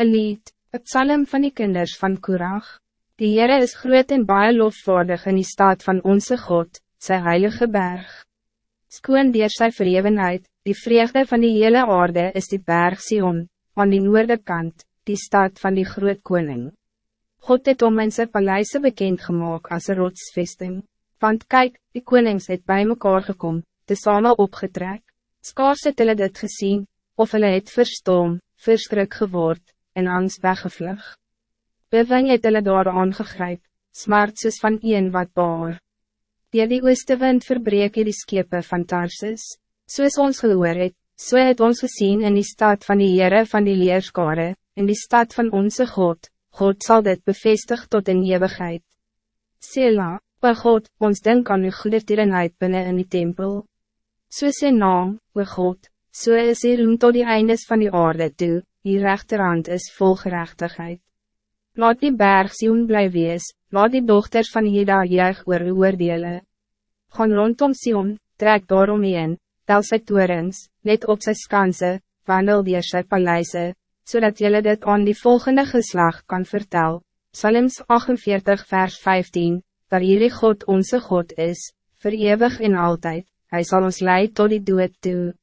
Een lied, het psalm van die kinders van Kurag. Die Heere is groot en baie lofwaardig in die staat van onze God, sy heilige berg. Skoon dier sy verhevenheid, die vreugde van die hele aarde is die berg Sion, aan die noorde kant, die stad van die groot koning. God het om in sy paleise bekend gemaakt als een rotsvesting. Want kijk, die konings het bij mekaar gekom, te samen opgetrek. Skaars het hulle dit gezien, of hulle het verstom, verskrik geword, en angst weggevlug. Bewing het hulle daar aangegryp, smart soos van een wat baar. Die die ooste wind verbreek die skepe van Tarsus, soos ons gehoor het, so het ons gezien in die stad van die Heere van die Leerskare, in die stad van onze God, God zal dit bevestig tot in eeuwigheid. Sela, by God, ons denk aan uw goede tierenheid binnen in die tempel. So sy naam, o God, so is die roem tot die eindes van die aarde toe, die rechterhand is vol gerechtigheid. Laat die berg Sion bly wees, laat die dochters van Jeda juig oor oordele. Gaan rondom Sion, trek daaromheen, tel sy torens, let op sy skanse, wandel weer sy paleise, zodat jullie dit aan die volgende geslag kan vertel. Psalms 48 vers 15, dat jullie God onze God is, verewig in altijd, hij zal ons leid tot die dood toe.